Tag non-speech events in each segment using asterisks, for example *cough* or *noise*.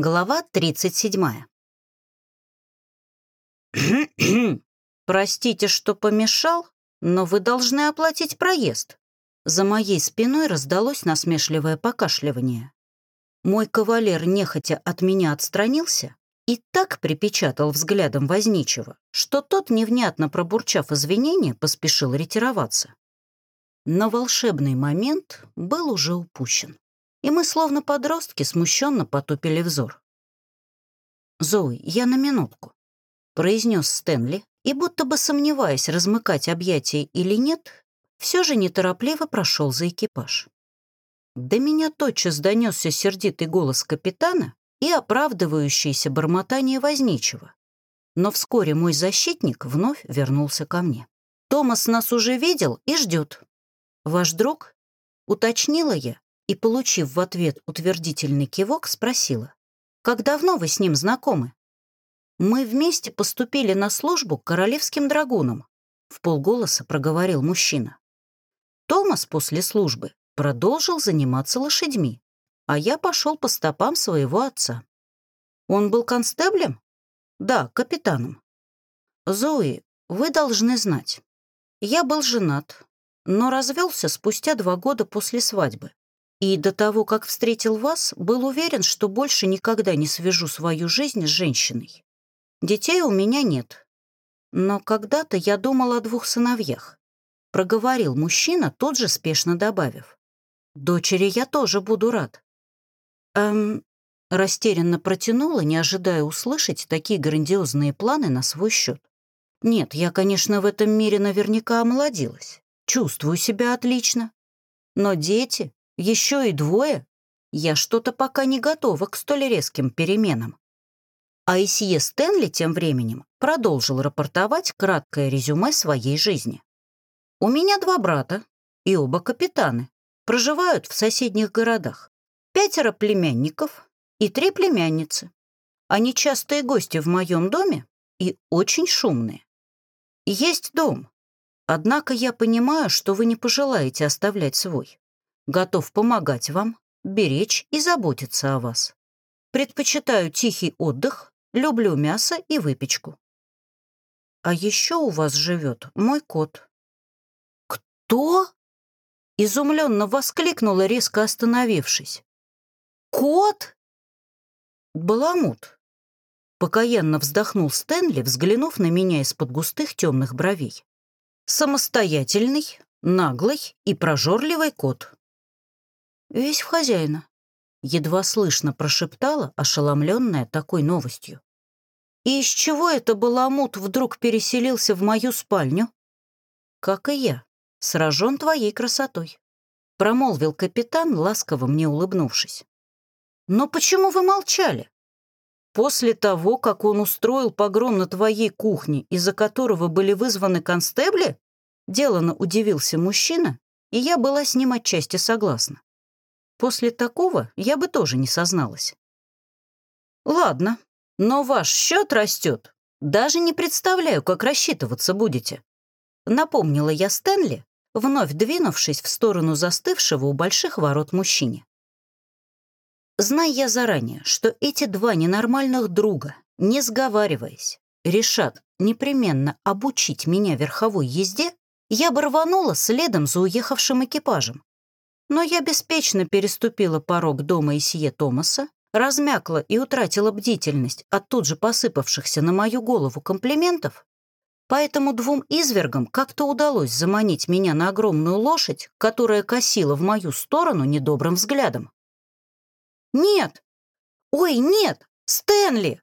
Глава 37. *clears throat* «Простите, что помешал, но вы должны оплатить проезд». За моей спиной раздалось насмешливое покашливание. Мой кавалер нехотя от меня отстранился и так припечатал взглядом возничего, что тот, невнятно пробурчав извинения, поспешил ретироваться. Но волшебный момент был уже упущен и мы, словно подростки, смущенно потупили взор. «Зои, я на минутку», — произнес Стэнли, и, будто бы сомневаясь, размыкать объятия или нет, все же неторопливо прошел за экипаж. До меня тотчас донесся сердитый голос капитана и оправдывающееся бормотание возничего. Но вскоре мой защитник вновь вернулся ко мне. «Томас нас уже видел и ждет. Ваш друг?» — уточнила я, и, получив в ответ утвердительный кивок, спросила, «Как давно вы с ним знакомы?» «Мы вместе поступили на службу к королевским драгунам», в полголоса проговорил мужчина. Томас после службы продолжил заниматься лошадьми, а я пошел по стопам своего отца. Он был констеблем? Да, капитаном. Зои, вы должны знать. Я был женат, но развелся спустя два года после свадьбы. И до того, как встретил вас, был уверен, что больше никогда не свяжу свою жизнь с женщиной. Детей у меня нет. Но когда-то я думал о двух сыновьях. Проговорил мужчина, тот же спешно добавив. Дочери я тоже буду рад. Эм, растерянно протянула, не ожидая услышать такие грандиозные планы на свой счет. Нет, я, конечно, в этом мире наверняка омолодилась. Чувствую себя отлично. Но дети еще и двое? Я что-то пока не готова к столь резким переменам. А Исье Стэнли тем временем продолжил рапортовать краткое резюме своей жизни. «У меня два брата, и оба капитаны, проживают в соседних городах. Пятеро племянников и три племянницы. Они частые гости в моем доме и очень шумные. Есть дом, однако я понимаю, что вы не пожелаете оставлять свой готов помогать вам, беречь и заботиться о вас. Предпочитаю тихий отдых, люблю мясо и выпечку. А еще у вас живет мой кот. Кто? Изумленно воскликнула, резко остановившись. Кот? Баламут. Покаянно вздохнул Стэнли, взглянув на меня из-под густых темных бровей. Самостоятельный, наглый и прожорливый кот. «Весь в хозяина», — едва слышно прошептала, ошеломленная такой новостью. «И из чего это Баламут вдруг переселился в мою спальню?» «Как и я, сражен твоей красотой», — промолвил капитан, ласково мне улыбнувшись. «Но почему вы молчали?» После того, как он устроил погром на твоей кухне, из-за которого были вызваны констебли, делано удивился мужчина, и я была с ним отчасти согласна. После такого я бы тоже не созналась. Ладно, но ваш счет растет. Даже не представляю, как рассчитываться будете. Напомнила я Стэнли, вновь двинувшись в сторону застывшего у больших ворот мужчине. Зная я заранее, что эти два ненормальных друга, не сговариваясь, решат непременно обучить меня верховой езде, я бы рванула следом за уехавшим экипажем, но я беспечно переступила порог дома Исье Томаса, размякла и утратила бдительность от тут же посыпавшихся на мою голову комплиментов, поэтому двум извергам как-то удалось заманить меня на огромную лошадь, которая косила в мою сторону недобрым взглядом. «Нет! Ой, нет! Стэнли!»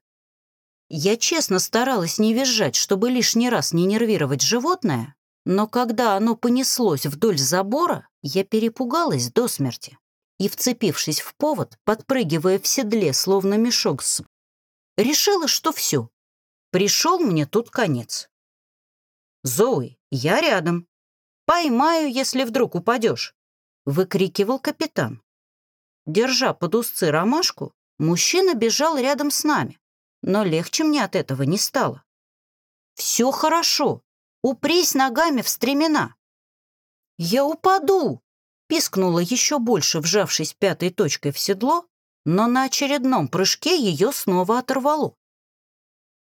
Я честно старалась не визжать, чтобы лишний раз не нервировать животное, но когда оно понеслось вдоль забора, я перепугалась до смерти и, вцепившись в повод, подпрыгивая в седле, словно мешок с... Решила, что все. Пришел мне тут конец. «Зои, я рядом. Поймаю, если вдруг упадешь», — выкрикивал капитан. Держа под узцы ромашку, мужчина бежал рядом с нами, но легче мне от этого не стало. «Все хорошо», Упрись ногами в стремена!» «Я упаду!» — пискнула еще больше, вжавшись пятой точкой в седло, но на очередном прыжке ее снова оторвало.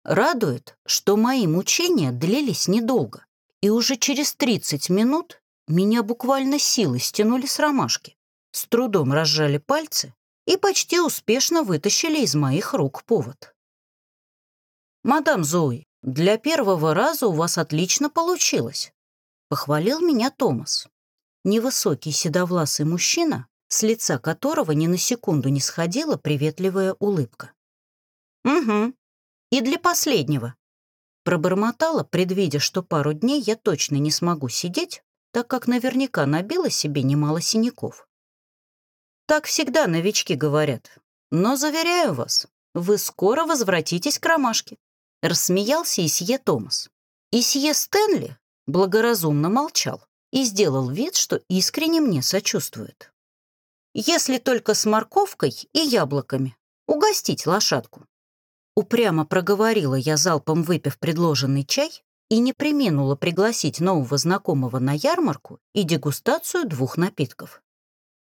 Радует, что мои мучения длились недолго, и уже через 30 минут меня буквально силой стянули с ромашки, с трудом разжали пальцы и почти успешно вытащили из моих рук повод. «Мадам Зои, для первого раза у вас отлично получилось», — похвалил меня Томас. Невысокий седовласый мужчина, с лица которого ни на секунду не сходила приветливая улыбка. «Угу, и для последнего», — пробормотала, предвидя, что пару дней я точно не смогу сидеть, так как наверняка набила себе немало синяков. Так всегда новички говорят. Но, заверяю вас, вы скоро возвратитесь к ромашке. Рассмеялся Исье Томас. Исье Стэнли благоразумно молчал и сделал вид, что искренне мне сочувствует. Если только с морковкой и яблоками. Угостить лошадку. Упрямо проговорила я, залпом выпив предложенный чай, и не приминула пригласить нового знакомого на ярмарку и дегустацию двух напитков.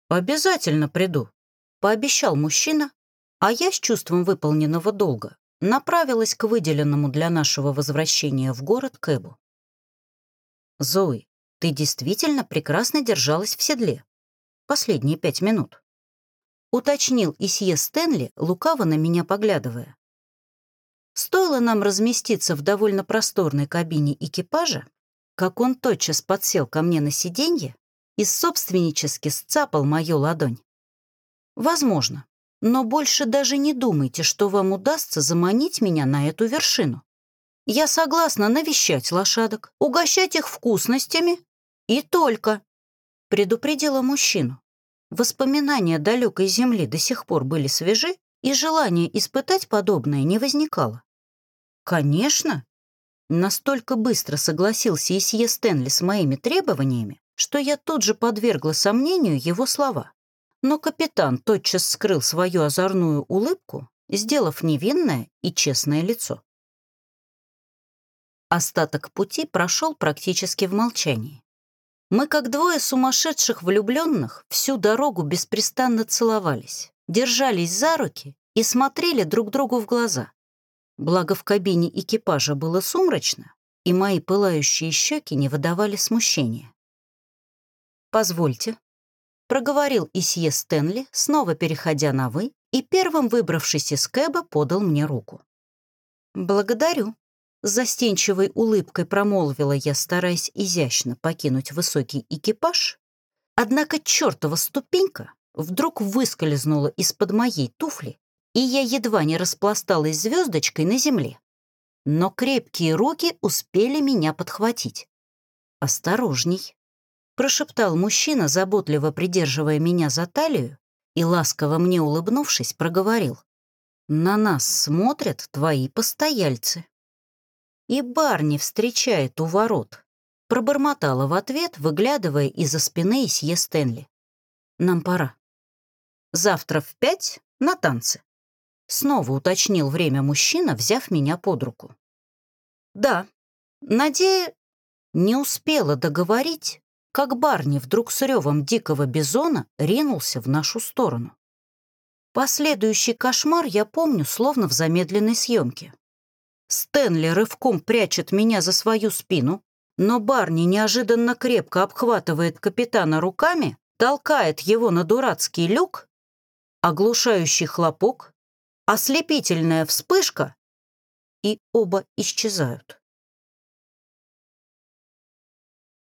«Обязательно приду», — пообещал мужчина, а я с чувством выполненного долга направилась к выделенному для нашего возвращения в город Кэбу. «Зои, ты действительно прекрасно держалась в седле. Последние пять минут», — уточнил Исье Стэнли, лукаво на меня поглядывая. Стоило нам разместиться в довольно просторной кабине экипажа, как он тотчас подсел ко мне на сиденье и собственнически сцапал мою ладонь. Возможно, но больше даже не думайте, что вам удастся заманить меня на эту вершину. Я согласна навещать лошадок, угощать их вкусностями и только, предупредила мужчину. Воспоминания далекой земли до сих пор были свежи, и желание испытать подобное не возникало. Конечно, настолько быстро согласился Исье Стэнли с моими требованиями, что я тут же подвергла сомнению его слова. Но капитан тотчас скрыл свою озорную улыбку, сделав невинное и честное лицо. Остаток пути прошел практически в молчании. Мы, как двое сумасшедших влюбленных, всю дорогу беспрестанно целовались, держались за руки и смотрели друг другу в глаза. Благо в кабине экипажа было сумрачно, и мои пылающие щеки не выдавали смущения. «Позвольте», — проговорил Исье Стэнли, снова переходя на «вы», и первым, выбравшись из кэба, подал мне руку. «Благодарю», — с застенчивой улыбкой промолвила я, стараясь изящно покинуть высокий экипаж, однако чертова ступенька вдруг выскользнула из-под моей туфли, и я едва не распласталась звездочкой на земле. Но крепкие руки успели меня подхватить. «Осторожней», прошептал мужчина, заботливо придерживая меня за талию, и, ласково мне улыбнувшись, проговорил. «На нас смотрят твои постояльцы». «И Барни встречает у ворот», — пробормотала в ответ, выглядывая из-за спины Исье Стэнли. «Нам пора. Завтра в пять на танцы». Снова уточнил время мужчина, взяв меня под руку. «Да, Надея не успела договорить, как Барни вдруг с ревом дикого бизона ринулся в нашу сторону. Последующий кошмар я помню словно в замедленной съемке. Стэнли рывком прячет меня за свою спину, но Барни неожиданно крепко обхватывает капитана руками, толкает его на дурацкий люк, оглушающий хлопок, ослепительная вспышка, и оба исчезают.